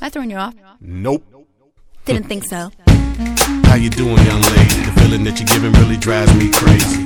I throwing you off? Nope. Didn't think so. How you doing, young lady? The feeling that you're giving really drives me crazy.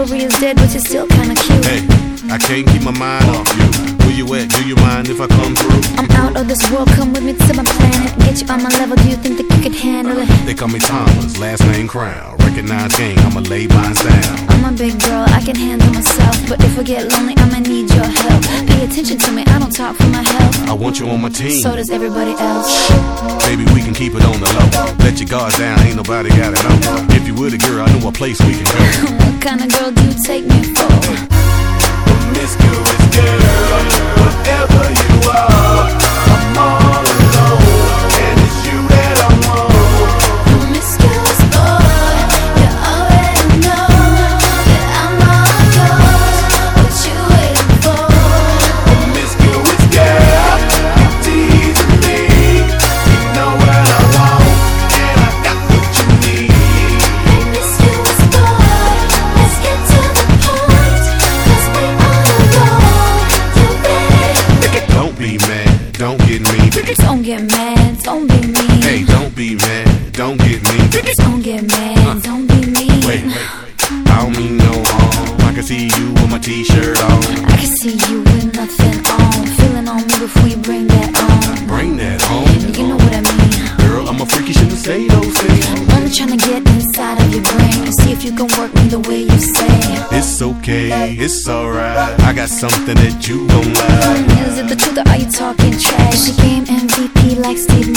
Chivalry is dead, but you're still kinda cute. Hey, I can't keep my mind off you. Where you at? Do you mind if I come through? I'm out of this world, come with me to my planet. Get you on my level, do you think that you could handle it? They call me Thomas, last name Crown. Recognize game, I'ma lay mine down. I'm a big girl, I can handle myself. But if I get lonely, I'ma need your help. Pay attention to me, I don't talk for my health. I want you on my team. So does everybody else. Baby, we can keep it on the low. Let your guard down, ain't nobody got it know. You were the girl, I know a place we can go. What kind of girl do you take me for? Promiscuous girl, get mad, don't be mean. Hey, don't be mad, don't get me. Don't get mad, don't be mean. Wait, wait, I don't mean no harm. I can see you with my t-shirt on. I can see you with nothing on. Feeling on me before you bring that on. Bring that home. You know what I mean. Girl, I'm a freak, you shouldn't say those things. Only trying to get inside of your brain and see if you can work me the way you say. It's okay, it's alright. I got something that you don't like. Is it the truth or are you talking trash? She game MVP like Steve